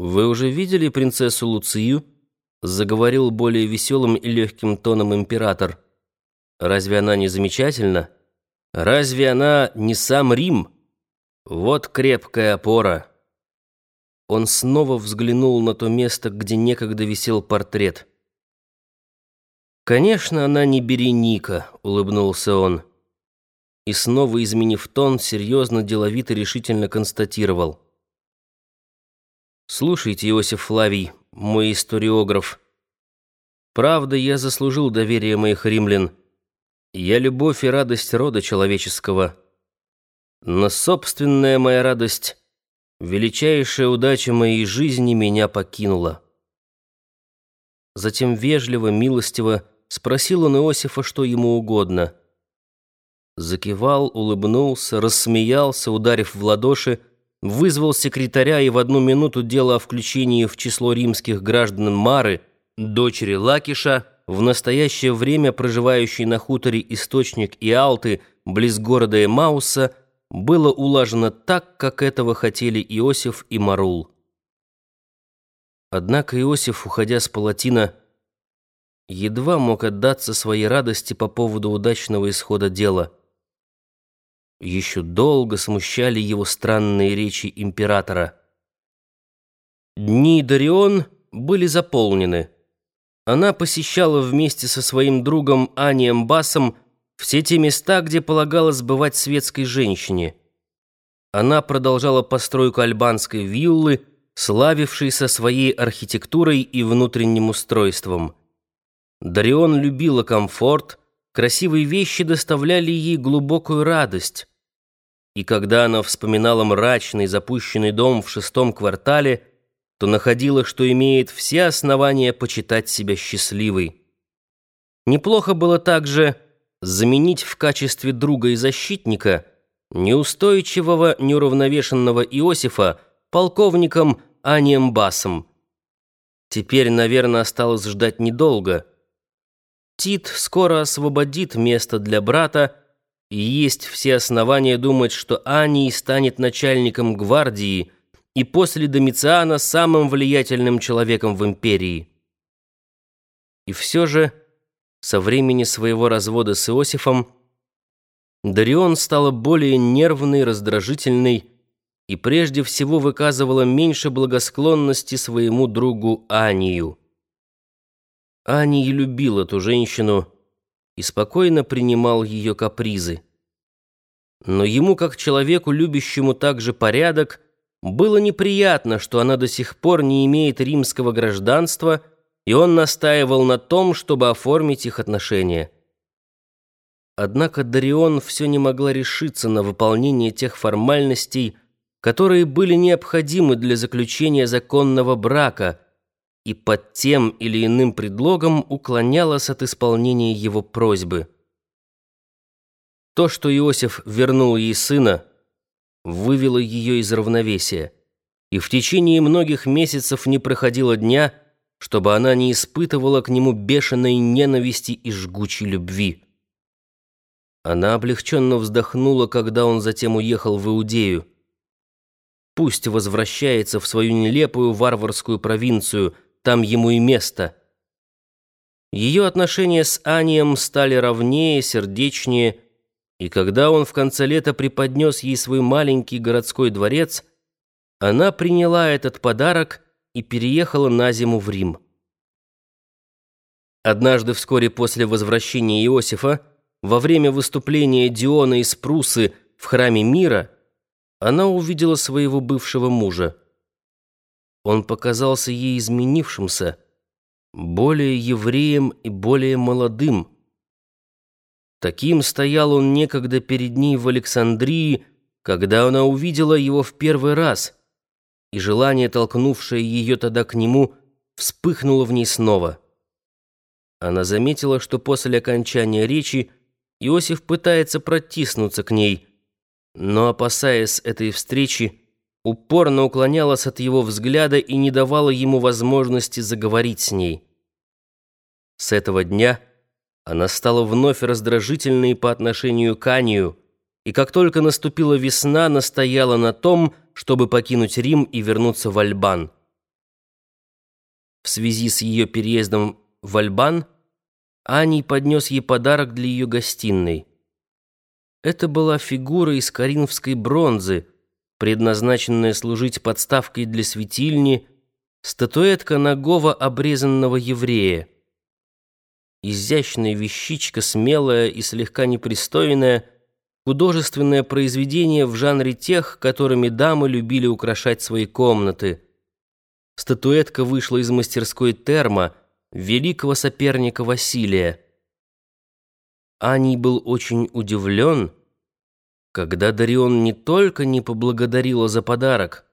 «Вы уже видели принцессу Луцию?» — заговорил более веселым и легким тоном император. «Разве она не замечательна? Разве она не сам Рим? Вот крепкая опора!» Он снова взглянул на то место, где некогда висел портрет. «Конечно, она не Береника», — улыбнулся он. И снова, изменив тон, серьезно, деловито, решительно констатировал. «Слушайте, Иосиф Флавий, мой историограф. Правда, я заслужил доверие моих римлян. Я любовь и радость рода человеческого. Но собственная моя радость, величайшая удача моей жизни меня покинула». Затем вежливо, милостиво спросил он Иосифа, что ему угодно. Закивал, улыбнулся, рассмеялся, ударив в ладоши, вызвал секретаря и в одну минуту дело о включении в число римских граждан Мары, дочери Лакиша, в настоящее время проживающей на хуторе Источник и Алты, близ города Эмауса, было улажено так, как этого хотели Иосиф и Марул. Однако Иосиф, уходя с палатина, едва мог отдаться своей радости по поводу удачного исхода дела. Еще долго смущали его странные речи императора. Дни Дарион были заполнены. Она посещала вместе со своим другом Анием Басом все те места, где полагалось бывать светской женщине. Она продолжала постройку альбанской виллы, славившейся своей архитектурой и внутренним устройством. Дарион любила комфорт, красивые вещи доставляли ей глубокую радость. И когда она вспоминала мрачный запущенный дом в шестом квартале, то находила, что имеет все основания почитать себя счастливой. Неплохо было также заменить в качестве друга и защитника неустойчивого, неуравновешенного Иосифа полковником Анием Басом. Теперь, наверное, осталось ждать недолго — Тит скоро освободит место для брата, и есть все основания думать, что Аний станет начальником гвардии и после Домициана самым влиятельным человеком в империи. И все же, со времени своего развода с Иосифом, Дарион стала более нервной, раздражительной и прежде всего выказывала меньше благосклонности своему другу Анию. Ани и любил эту женщину и спокойно принимал ее капризы. Но ему, как человеку, любящему также порядок, было неприятно, что она до сих пор не имеет римского гражданства, и он настаивал на том, чтобы оформить их отношения. Однако Дарион все не могла решиться на выполнение тех формальностей, которые были необходимы для заключения законного брака – и под тем или иным предлогом уклонялась от исполнения его просьбы. То, что Иосиф вернул ей сына, вывело ее из равновесия, и в течение многих месяцев не проходило дня, чтобы она не испытывала к нему бешеной ненависти и жгучей любви. Она облегченно вздохнула, когда он затем уехал в Иудею. Пусть возвращается в свою нелепую варварскую провинцию – там ему и место. Ее отношения с Анием стали ровнее, сердечнее, и когда он в конце лета преподнес ей свой маленький городской дворец, она приняла этот подарок и переехала на зиму в Рим. Однажды вскоре после возвращения Иосифа, во время выступления Диона из Прусы в храме мира, она увидела своего бывшего мужа. Он показался ей изменившимся, более евреем и более молодым. Таким стоял он некогда перед ней в Александрии, когда она увидела его в первый раз, и желание, толкнувшее ее тогда к нему, вспыхнуло в ней снова. Она заметила, что после окончания речи Иосиф пытается протиснуться к ней, но, опасаясь этой встречи, упорно уклонялась от его взгляда и не давала ему возможности заговорить с ней. С этого дня она стала вновь раздражительной по отношению к Анию, и как только наступила весна, настояла на том, чтобы покинуть Рим и вернуться в Альбан. в связи с ее переездом в Альбан, Аний поднес ей подарок для ее гостиной. Это была фигура из коринфской бронзы, предназначенная служить подставкой для светильни, статуэтка нагого обрезанного еврея. Изящная вещичка, смелая и слегка непристойная, художественное произведение в жанре тех, которыми дамы любили украшать свои комнаты. Статуэтка вышла из мастерской Терма, великого соперника Василия. Аний был очень удивлен, когда Дарион не только не поблагодарила за подарок,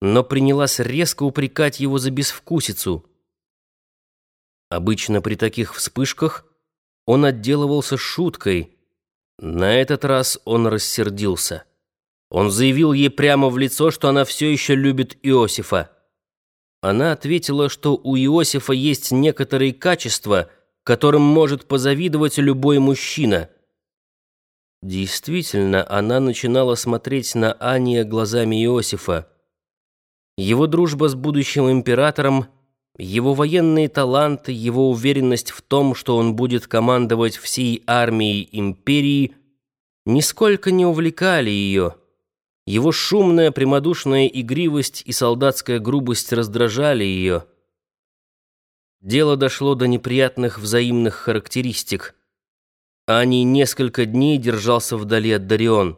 но принялась резко упрекать его за безвкусицу. Обычно при таких вспышках он отделывался шуткой. На этот раз он рассердился. Он заявил ей прямо в лицо, что она все еще любит Иосифа. Она ответила, что у Иосифа есть некоторые качества, которым может позавидовать любой мужчина. Действительно, она начинала смотреть на Ания глазами Иосифа. Его дружба с будущим императором, его военные таланты, его уверенность в том, что он будет командовать всей армией империи, нисколько не увлекали ее. Его шумная, прямодушная игривость и солдатская грубость раздражали ее. Дело дошло до неприятных взаимных характеристик. Ани несколько дней держался вдали от Дарион.